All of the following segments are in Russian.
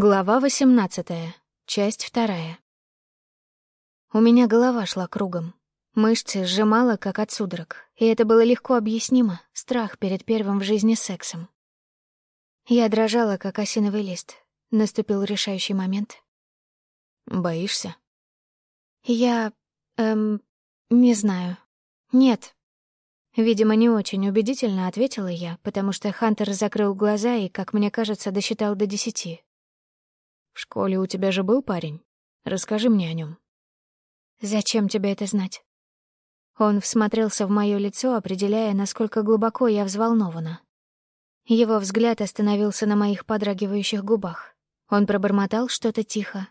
Глава 18. Часть вторая. У меня голова шла кругом. Мышцы сжимала, как от судорог, и это было легко объяснимо — страх перед первым в жизни сексом. Я дрожала, как осиновый лист. Наступил решающий момент. «Боишься?» Я... эм... не знаю. Нет. Видимо, не очень убедительно ответила я, потому что Хантер закрыл глаза и, как мне кажется, досчитал до десяти. В школе у тебя же был парень? Расскажи мне о нем. Зачем тебе это знать? Он всмотрелся в мое лицо, определяя, насколько глубоко я взволнована. Его взгляд остановился на моих подрагивающих губах. Он пробормотал что-то тихо,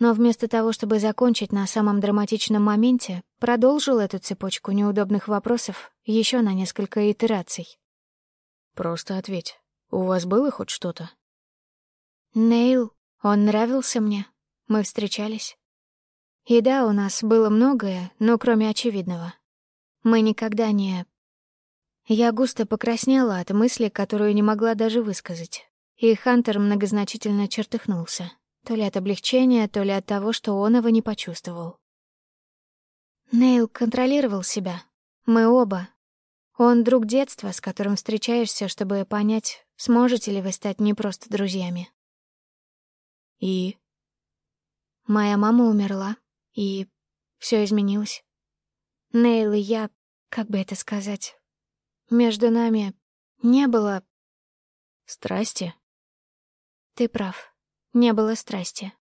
но вместо того, чтобы закончить на самом драматичном моменте, продолжил эту цепочку неудобных вопросов еще на несколько итераций. «Просто ответь. У вас было хоть что-то?» «Нейл он нравился мне. Мы встречались. И да, у нас было многое, но кроме очевидного. Мы никогда не... Я густо покраснела от мысли, которую не могла даже высказать. И Хантер многозначительно чертыхнулся. То ли от облегчения, то ли от того, что он его не почувствовал. Нейл контролировал себя. Мы оба. Он друг детства, с которым встречаешься, чтобы понять, сможете ли вы стать не просто друзьями. И? Моя мама умерла, и все изменилось. Нейл и я, как бы это сказать, между нами не было... Страсти? Ты прав, не было страсти.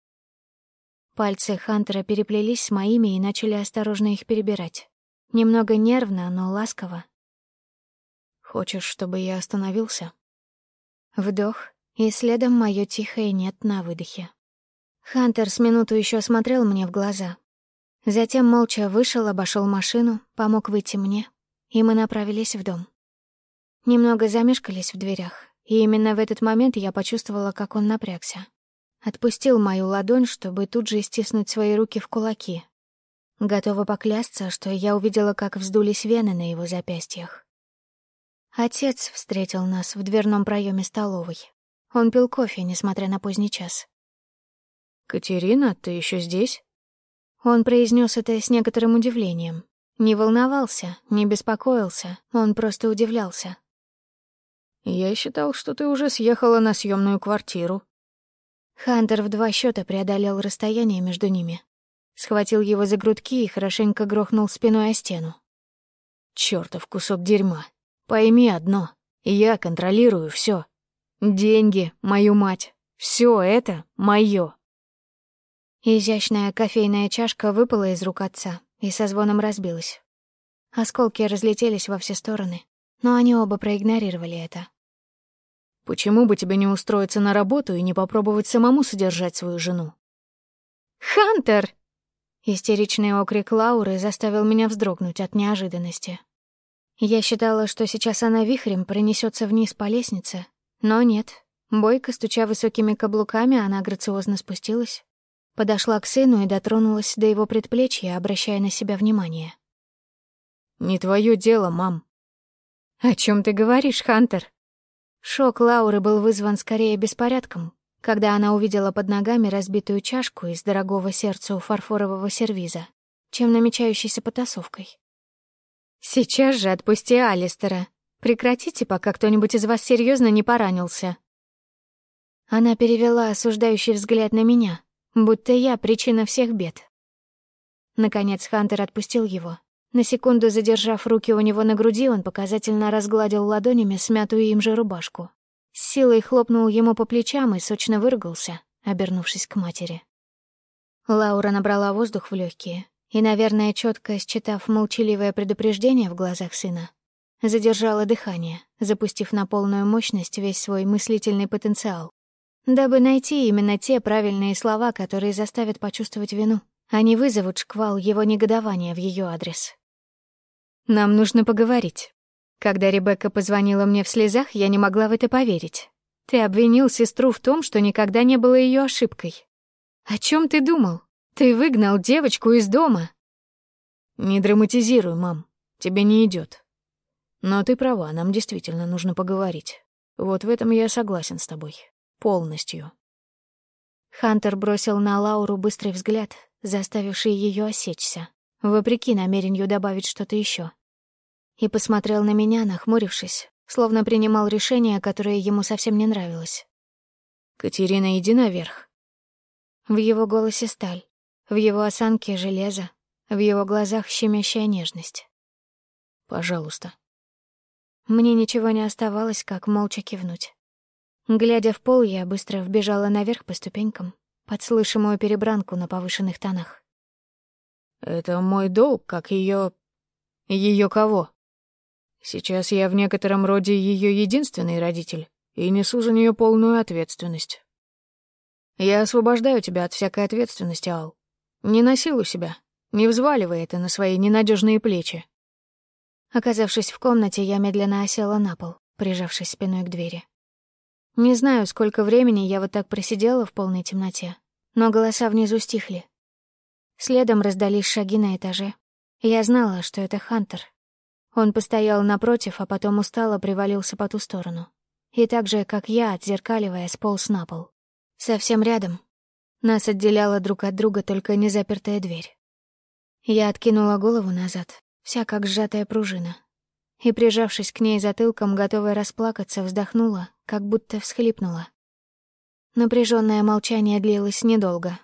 Пальцы Хантера переплелись с моими и начали осторожно их перебирать. Немного нервно, но ласково. Хочешь, чтобы я остановился? Вдох, и следом моё тихое «нет» на выдохе. Хантер с минуту еще смотрел мне в глаза. Затем молча вышел, обошел машину, помог выйти мне, и мы направились в дом. Немного замешкались в дверях, и именно в этот момент я почувствовала, как он напрягся. Отпустил мою ладонь, чтобы тут же стиснуть свои руки в кулаки. Готова поклясться, что я увидела, как вздулись вены на его запястьях. Отец встретил нас в дверном проеме столовой. Он пил кофе, несмотря на поздний час. «Катерина, ты еще здесь?» Он произнес это с некоторым удивлением. Не волновался, не беспокоился, он просто удивлялся. «Я считал, что ты уже съехала на съемную квартиру». Хантер в два счета преодолел расстояние между ними. Схватил его за грудки и хорошенько грохнул спиной о стену. «Чёртов кусок дерьма. Пойми одно. Я контролирую все. Деньги, мою мать. Все это моё. Изящная кофейная чашка выпала из рук отца и со звоном разбилась. Осколки разлетелись во все стороны, но они оба проигнорировали это. «Почему бы тебе не устроиться на работу и не попробовать самому содержать свою жену?» «Хантер!» Истеричный окрик Лауры заставил меня вздрогнуть от неожиданности. Я считала, что сейчас она вихрем пронесется вниз по лестнице, но нет. Бойко, стуча высокими каблуками, она грациозно спустилась. Подошла к сыну и дотронулась до его предплечья, обращая на себя внимание. «Не твое дело, мам». «О чем ты говоришь, Хантер?» Шок Лауры был вызван скорее беспорядком, когда она увидела под ногами разбитую чашку из дорогого сердцу фарфорового сервиза, чем намечающейся потасовкой. «Сейчас же отпусти Алистера», Прекратите, пока кто-нибудь из вас серьезно не поранился». Она перевела осуждающий взгляд на меня, будто я причина всех бед. Наконец Хантер отпустил его. На секунду задержав руки у него на груди, он показательно разгладил ладонями смятую им же рубашку. С силой хлопнул ему по плечам и сочно выругался, обернувшись к матери. Лаура набрала воздух в легкие и, наверное, четко считав молчаливое предупреждение в глазах сына, Задержала дыхание, запустив на полную мощность весь свой мыслительный потенциал, дабы найти именно те правильные слова, которые заставят почувствовать вину, а не вызовут шквал его негодования в ее адрес. «Нам нужно поговорить. Когда Ребекка позвонила мне в слезах, я не могла в это поверить. Ты обвинил сестру в том, что никогда не было ее ошибкой. О чем ты думал? Ты выгнал девочку из дома». «Не драматизируй, мам. Тебе не идет. Но ты права, нам действительно нужно поговорить. Вот в этом я согласен с тобой. Полностью. Хантер бросил на Лауру быстрый взгляд, заставивший ее осечься, вопреки намерению добавить что-то еще. И посмотрел на меня, нахмурившись, словно принимал решение, которое ему совсем не нравилось. «Катерина, иди наверх». В его голосе сталь, в его осанке железо, в его глазах щемящая нежность. «Пожалуйста». Мне ничего не оставалось, как молча кивнуть. Глядя в пол, я быстро вбежала наверх по ступенькам, под перебранку на повышенных тонах. «Это мой долг, как ее... ее кого? Сейчас я в некотором роде ее единственный родитель и несу за нее полную ответственность. Я освобождаю тебя от всякой ответственности, Ал. Не насилуй себя, не взваливай это на свои ненадежные плечи. Оказавшись в комнате, я медленно осела на пол, прижавшись спиной к двери. Не знаю, сколько времени я вот так просидела в полной темноте, но голоса внизу стихли. Следом раздались шаги на этаже. Я знала, что это Хантер. Он постоял напротив, а потом устало привалился по ту сторону. И так же, как я, отзеркаливая, сполз на пол. Совсем рядом. Нас отделяла друг от друга только незапертая дверь. Я откинула голову назад, вся как сжатая пружина. И, прижавшись к ней затылком, готовая расплакаться, вздохнула, как будто всхлипнула. Напряженное молчание длилось недолго.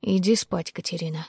«Иди спать, Катерина»,